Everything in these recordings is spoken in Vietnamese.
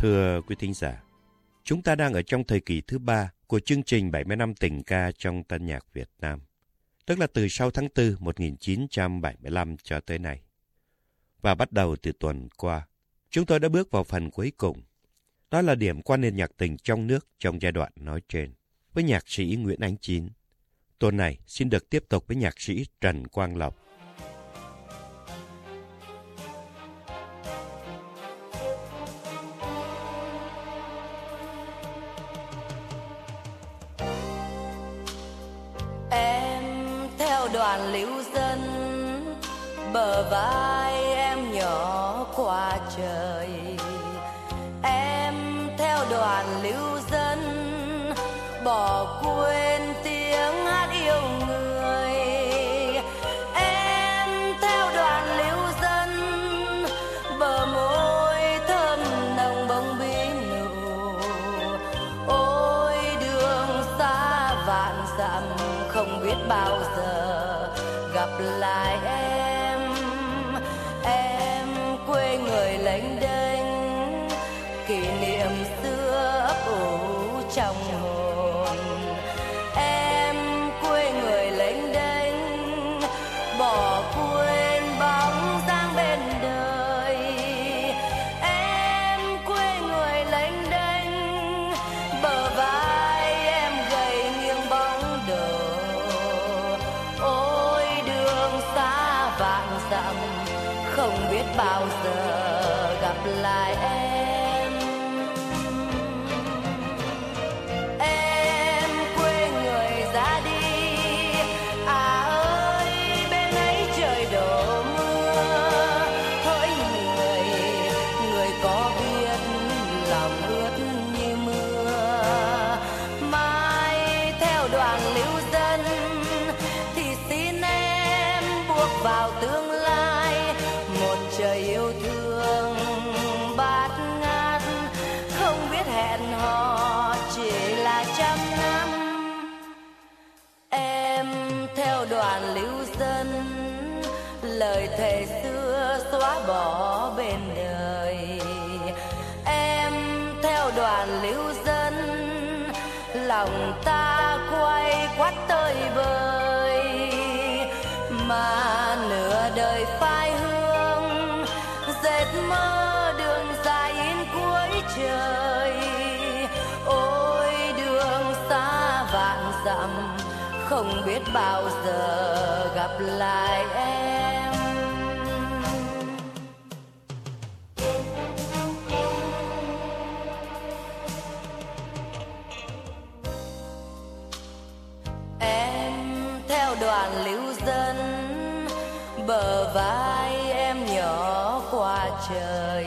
Thưa quý thính giả, chúng ta đang ở trong thời kỳ thứ ba của chương trình 70 năm tình ca trong tân nhạc Việt Nam, tức là từ sau tháng 4 1975 cho tới nay. Và bắt đầu từ tuần qua, chúng tôi đã bước vào phần cuối cùng. Đó là điểm quan niệm nhạc tình trong nước trong giai đoạn nói trên, với nhạc sĩ Nguyễn Ánh Chín. Tuần này xin được tiếp tục với nhạc sĩ Trần Quang Lộc. Đoàn lưu dân bờ vai. Bao giờ gặp lại em? Em theo đoàn lưu dân, bờ vai em nhỏ qua trời.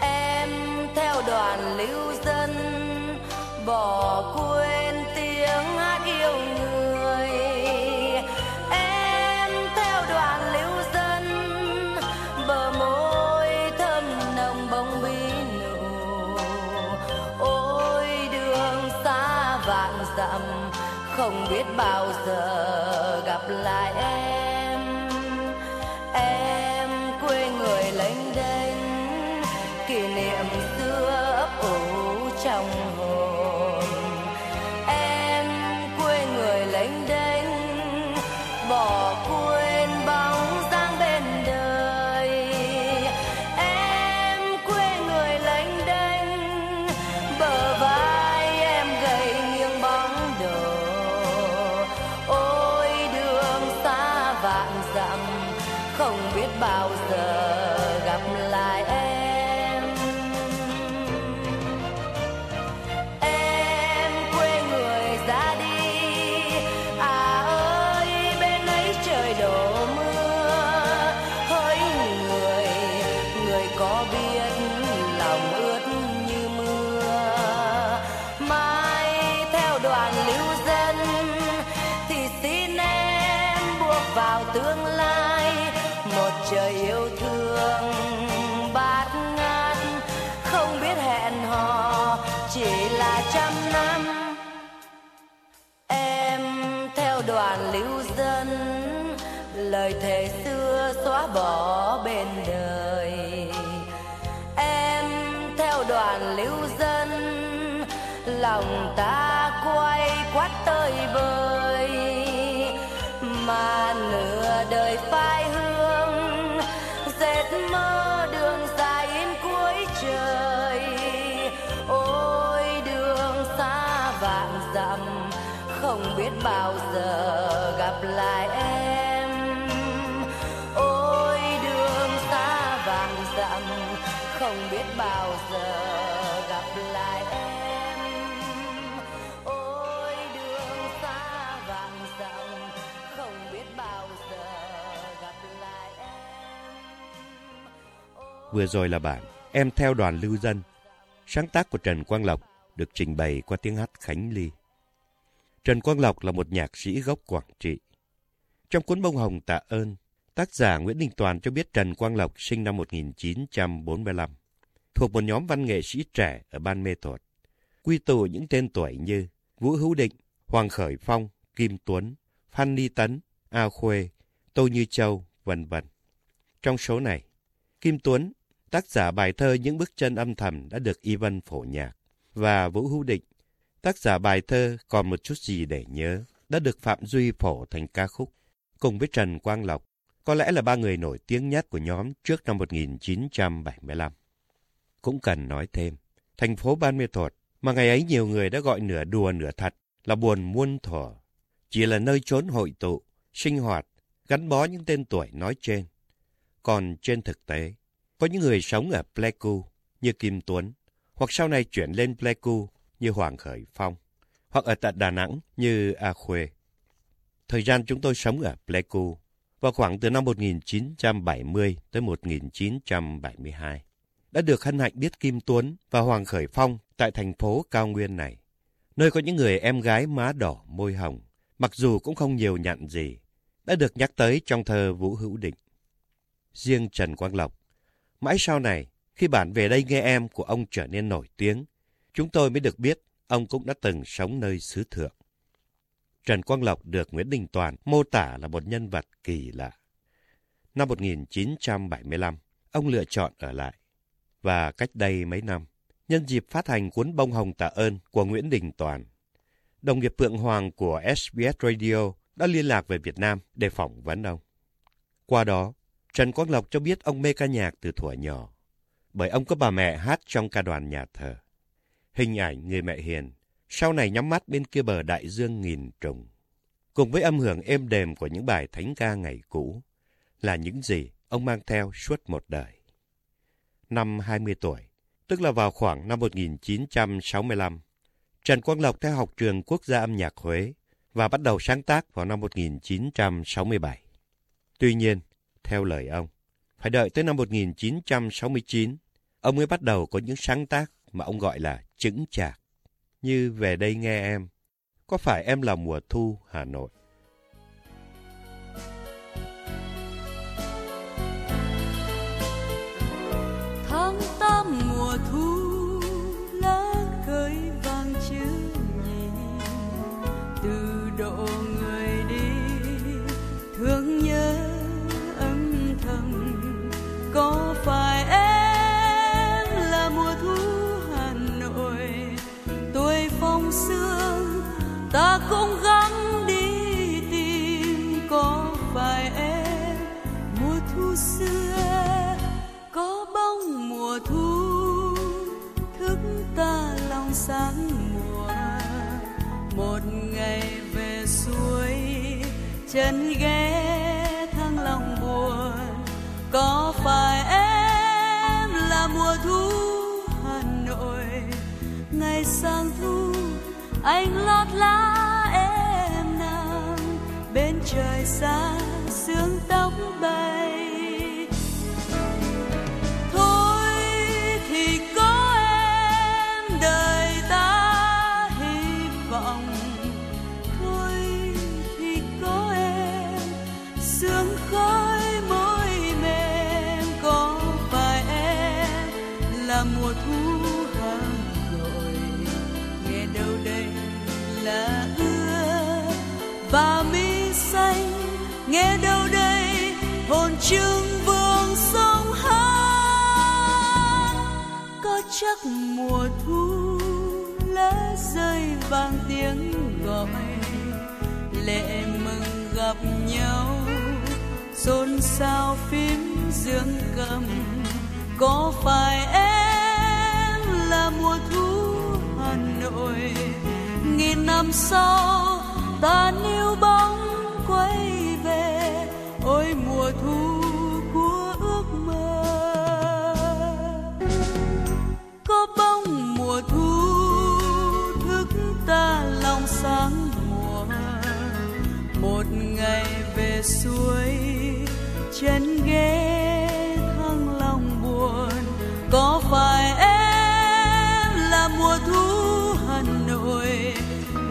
Em theo đoàn lưu dân, bỏ quê vào tương lai. Một trời yêu thương bát ngát, không biết hẹn hò, chỉ là trăm năm. Em theo đoàn lưu dân, lời thề xưa xóa bỏ bên đời. Em theo đoàn lưu dân, lòng ta quay quát tơi bời mà nửa đời phai hương, dệt mơ đường dài in cuối trời. Ôi, đường xa vạn dặm, không biết bao giờ gặp lại em. Vừa rồi là bản Em theo đoàn lưu dân, sáng tác của Trần Quang Lộc, được trình bày qua tiếng hát Khánh Ly. Trần Quang Lộc là một nhạc sĩ gốc Quảng Trị. Trong cuốn Bông Hồng Tạ ơn, tác giả Nguyễn Đình Toàn cho biết Trần Quang Lộc sinh năm 1945, thuộc một nhóm văn nghệ sĩ trẻ ở Ban Mê Thuật, quy tụ những tên tuổi như Vũ Hữu Định, Hoàng Khởi Phong, Kim Tuấn, Phan Ni Tấn, A Khuê, Tô Như Châu, vân vân. Trong số này, Kim Tuấn, tác giả bài thơ Những bước chân âm thầm đã được Y Vân phổ nhạc, và Vũ Hữu Định, tác giả bài thơ Còn một chút gì để nhớ, đã được Phạm Duy phổ thành ca khúc, cùng với Trần Quang Lộc, có lẽ là ba người nổi tiếng nhất của nhóm trước năm 1975. Cũng cần nói thêm, thành phố Ban Mê Thuột mà ngày ấy nhiều người đã gọi nửa đùa nửa thật là buồn muôn thuở, chỉ là nơi trốn hội tụ, sinh hoạt, gắn bó những tên tuổi nói trên. Còn trên thực tế, có những người sống ở Pleiku như Kim Tuấn, hoặc sau này chuyển lên Pleiku như Hoàng Khởi Phong, hoặc ở tại Đà Nẵng như A Khuê. Thời gian chúng tôi sống ở Pleiku vào khoảng từ năm 1970 tới 1972. Đã được hân hạnh biết Kim Tuấn và Hoàng Khởi Phong tại thành phố cao nguyên này, nơi có những người em gái má đỏ môi hồng, mặc dù cũng không nhiều nhận gì, đã được nhắc tới trong thơ Vũ Hữu Định. Riêng Trần Quang Lộc, mãi sau này, khi bản Về đây nghe em của ông trở nên nổi tiếng, chúng tôi mới được biết ông cũng đã từng sống nơi xứ thượng. Trần Quang Lộc được Nguyễn Đình Toàn mô tả là một nhân vật kỳ lạ. Năm 1975, ông lựa chọn ở lại. Và cách đây mấy năm, nhân dịp phát hành cuốn Bông Hồng Tạ ơn của Nguyễn Đình Toàn, đồng nghiệp Phượng Hoàng của SBS Radio đã liên lạc về Việt Nam để phỏng vấn ông. Qua đó, Trần Quang Lộc cho biết ông mê ca nhạc từ thuở nhỏ, bởi ông có bà mẹ hát trong ca đoàn nhà thờ. Hình ảnh người mẹ hiền, sau này nhắm mắt bên kia bờ đại dương nghìn trùng. Cùng với âm hưởng êm đềm của những bài thánh ca ngày cũ, là những gì ông mang theo suốt một đời. Năm 20 tuổi, tức là vào khoảng năm 1965, Trần Quang Lộc theo học trường Quốc gia âm nhạc Huế và bắt đầu sáng tác vào năm 1967. Tuy nhiên, theo lời ông, phải đợi tới năm 1969, ông mới bắt đầu có những sáng tác mà ông gọi là chững chạc, như Về đây nghe em, Có phải em là mùa thu Hà Nội? Bên trời xa sương tóc bay. Chắc mùa thu lá rơi vang tiếng gọi, lệ mừng gặp nhau. Xôn xao phím dương cầm, có phải em là mùa thu hà nội? Nghìn năm sau, ta níu bao suối chân ghé thăng lòng buồn. Có phải em là mùa thu hà nội?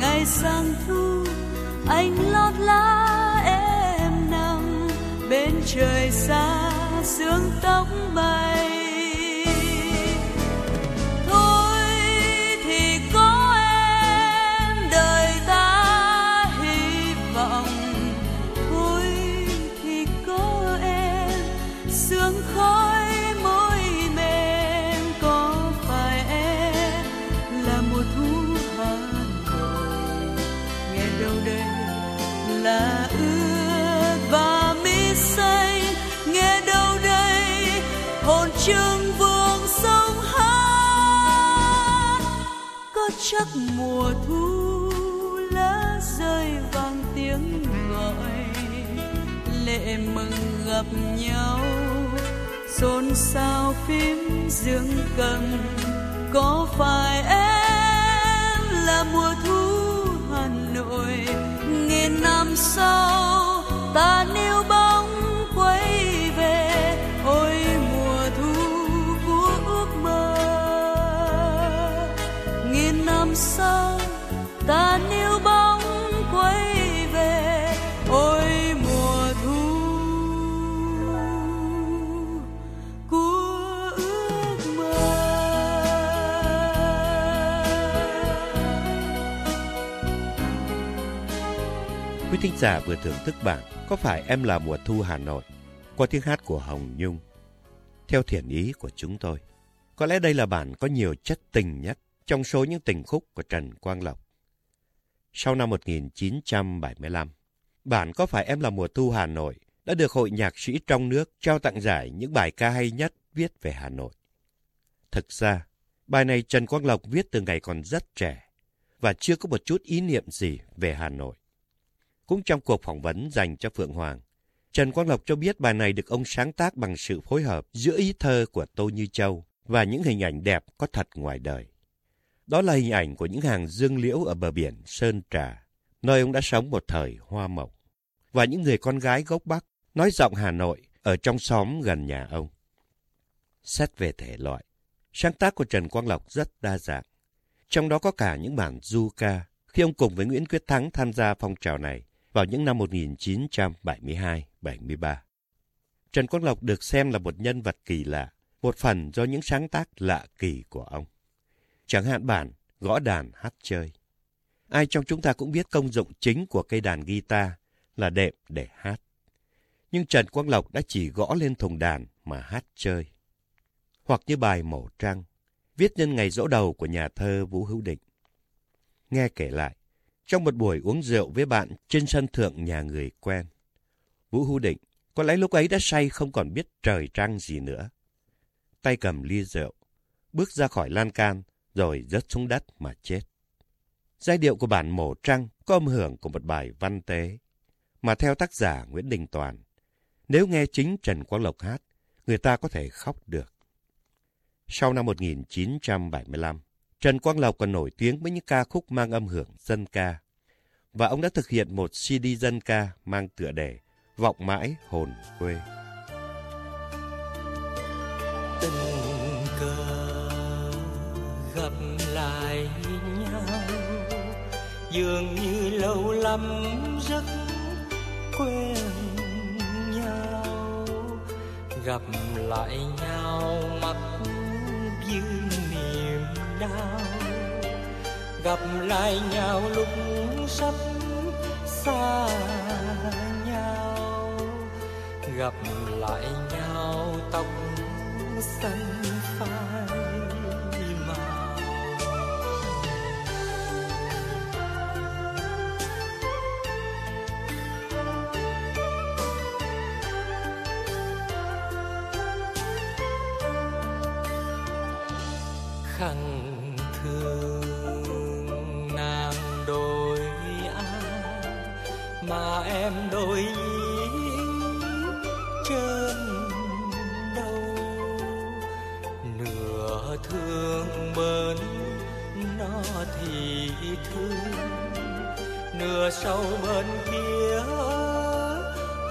Ngày sang thu, anh lót lá em nằm. Bên trời xa, sương tóc bay chắc mùa thu lá rơi vang tiếng gọi, lệ mừng gặp nhau. Xôn xao phím dương cầm, có phải em là mùa thu hà nội? Nghìn năm sau, ta níu thính giả vừa thưởng thức bản Có phải em là mùa thu Hà Nội qua tiếng hát của Hồng Nhung. Theo thiện ý của chúng tôi, có lẽ đây là bản có nhiều chất tình nhất trong số những tình khúc của Trần Quang Lộc. Sau năm 1975, bản Có phải em là mùa thu Hà Nội đã được Hội Nhạc sĩ trong nước trao tặng giải những bài ca hay nhất viết về Hà Nội. Thực ra, bài này Trần Quang Lộc viết từ ngày còn rất trẻ và chưa có một chút ý niệm gì về Hà Nội. Cũng trong cuộc phỏng vấn dành cho Phượng Hoàng, Trần Quang Lộc cho biết bài này được ông sáng tác bằng sự phối hợp giữa ý thơ của Tô Như Châu và những hình ảnh đẹp có thật ngoài đời. Đó là hình ảnh của những hàng dương liễu ở bờ biển Sơn Trà, nơi ông đã sống một thời hoa mộng, và những người con gái gốc Bắc nói giọng Hà Nội ở trong xóm gần nhà ông. Xét về thể loại, sáng tác của Trần Quang Lộc rất đa dạng, trong đó có cả những bản du ca khi ông cùng với Nguyễn Quyết Thắng tham gia phong trào này vào những năm 1972-73. Trần Quang Lộc được xem là một nhân vật kỳ lạ, một phần do những sáng tác lạ kỳ của ông. Chẳng hạn bản gõ đàn hát chơi. Ai trong chúng ta cũng biết công dụng chính của cây đàn guitar là đệm để hát. Nhưng Trần Quang Lộc đã chỉ gõ lên thùng đàn mà hát chơi. Hoặc như bài Mổ Trăng, viết nhân ngày dỗ đầu của nhà thơ Vũ Hữu Định. Nghe kể lại, trong một buổi uống rượu với bạn trên sân thượng nhà người quen, Vũ Hữu Định có lẽ lúc ấy đã say không còn biết trời trăng gì nữa. Tay cầm ly rượu, bước ra khỏi lan can rồi rớt xuống đất mà chết. Giai điệu của bản Mổ Trăng có âm hưởng của một bài văn tế, mà theo tác giả Nguyễn Đình Toàn, nếu nghe chính Trần Quang Lộc hát, người ta có thể khóc được. Sau năm 1975, Trần Quang Lộc còn nổi tiếng với những ca khúc mang âm hưởng dân ca. Và ông đã thực hiện một CD dân ca mang tựa đề Vọng mãi hồn quê. tình cờ gặp lại nhau, dường như lâu lắm rất quen nhau gặp lại nhau, mắt dương đau gặp lại nhau lúc sắp xa nhau. Gặp lại nhau tóc xanh phai. Thương nửa sâu bên kia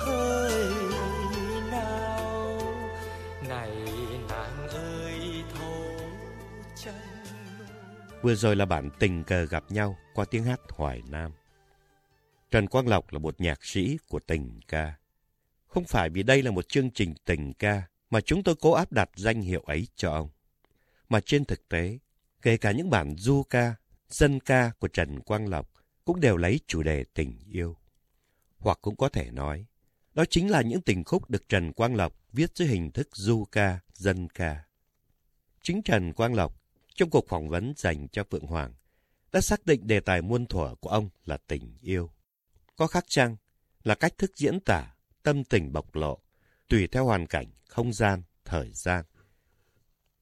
hơi nào này nàng ơi thấu chân Vừa rồi là bản tình cờ gặp nhau qua tiếng hát Hoài Nam. Trần Quang Lộc là một nhạc sĩ của tình ca. Không phải vì đây là một chương trình tình ca mà chúng tôi cố áp đặt danh hiệu ấy cho ông. Mà trên thực tế, kể cả những bản du ca, dân ca của Trần Quang Lộc cũng đều lấy chủ đề tình yêu. Hoặc cũng có thể nói, đó chính là những tình khúc được Trần Quang Lộc viết dưới hình thức du ca, dân ca. Chính Trần Quang Lộc, trong cuộc phỏng vấn dành cho Phượng Hoàng, đã xác định đề tài muôn thuở của ông là tình yêu. Có khác chăng là cách thức diễn tả, tâm tình bộc lộ, tùy theo hoàn cảnh, không gian, thời gian.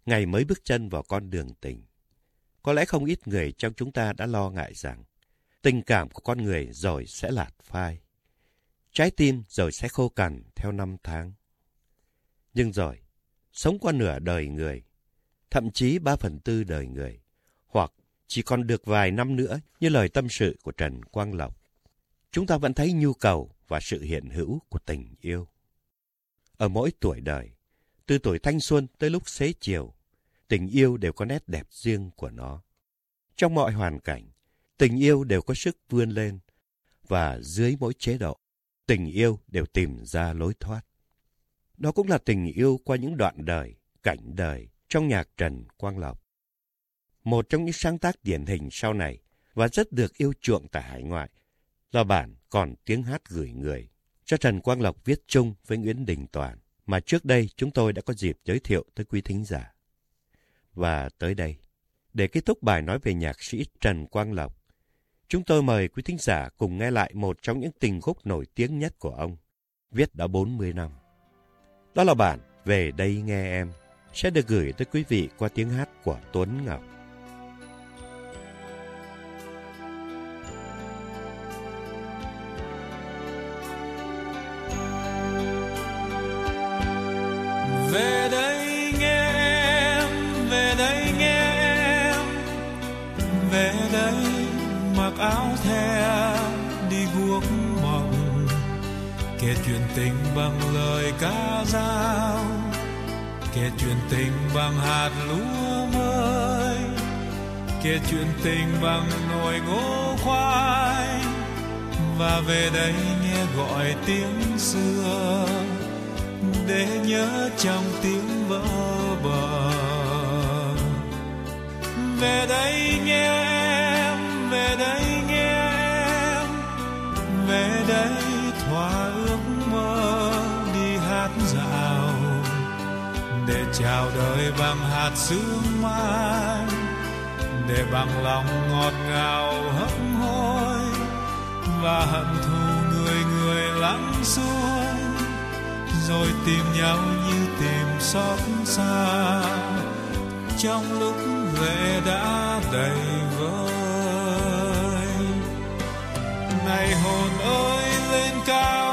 Ngày mới bước chân vào con đường tình. Có lẽ không ít người trong chúng ta đã lo ngại rằng tình cảm của con người rồi sẽ lạt phai. Trái tim rồi sẽ khô cằn theo năm tháng. Nhưng rồi, sống qua nửa đời người, thậm chí ba phần tư đời người, hoặc chỉ còn được vài năm nữa như lời tâm sự của Trần Quang Lộc. Chúng ta vẫn thấy nhu cầu và sự hiện hữu của tình yêu. Ở mỗi tuổi đời, từ tuổi thanh xuân tới lúc xế chiều, tình yêu đều có nét đẹp riêng của nó. Trong mọi hoàn cảnh, tình yêu đều có sức vươn lên, và dưới mỗi chế độ, tình yêu đều tìm ra lối thoát. Đó cũng là tình yêu qua những đoạn đời, cảnh đời trong nhạc Trần Quang Lộc. Một trong những sáng tác điển hình sau này và rất được yêu chuộng tại hải ngoại là bản Còn tiếng hát gửi người cho Trần Quang Lộc viết chung với Nguyễn Đình Toàn mà trước đây chúng tôi đã có dịp giới thiệu tới quý thính giả. Và tới đây, để kết thúc bài nói về nhạc sĩ Trần Quang Lộc, chúng tôi mời quý thính giả cùng nghe lại một trong những tình khúc nổi tiếng nhất của ông, viết đã 40 năm. Đó là bản Về đây nghe em, sẽ được gửi tới quý vị qua tiếng hát của Tuấn Ngọc. Kể chuyện tình bằng lời ca dao. Kể chuyện tình bằng hạt lúa mới. Kể chuyện tình bằng nồi ngô khoai. Và về đây nghe gọi tiếng xưa. Để nhớ trong tiếng vỡ bờ. Về đây nghe em, về đây nghe em. Về đây thỏa để chào đời bằng hạt sương mai, để bằng lòng ngọt ngào hấp hối và hận thù người người lắng xuống, rồi tìm nhau như tìm xót xa. Trong lúc lệ đã đầy vơi, này hồn ơi lên cao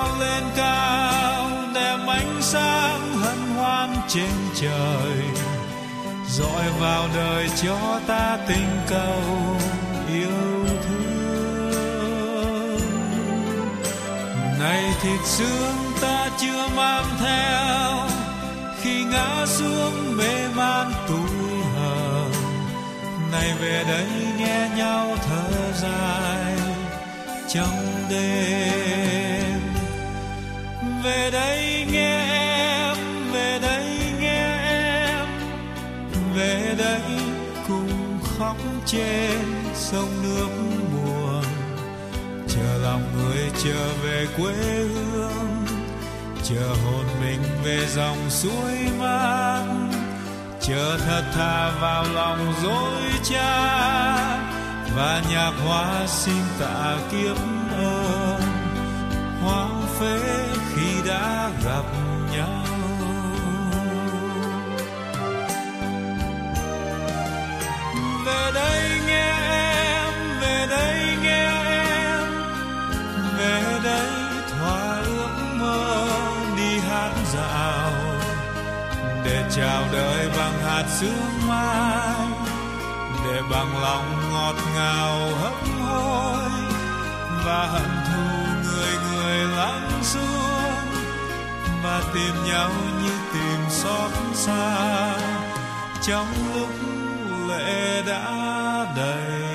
trên trời. Dọi vào đời cho ta tình cầu, yêu thương. Này thịt xương ta chưa mang theo, khi ngã xuống mê man tuổi hờn. Này về đây nghe nhau thở dài trong đêm. Về đây trên sông nước buồn chờ lòng người trở về quê hương, chờ hồn mình về dòng suối mát chờ thật thà vào lòng dối cha và nhạc hoa xin tạ kiếp ơn. Hoang phế khi đã gặp nhau. Chào đời bằng hạt sương mai, để bằng lòng ngọt ngào hấp hối và hận thù người người lắng xuống và tìm nhau như tìm xót xa trong lúc lệ đã đầy.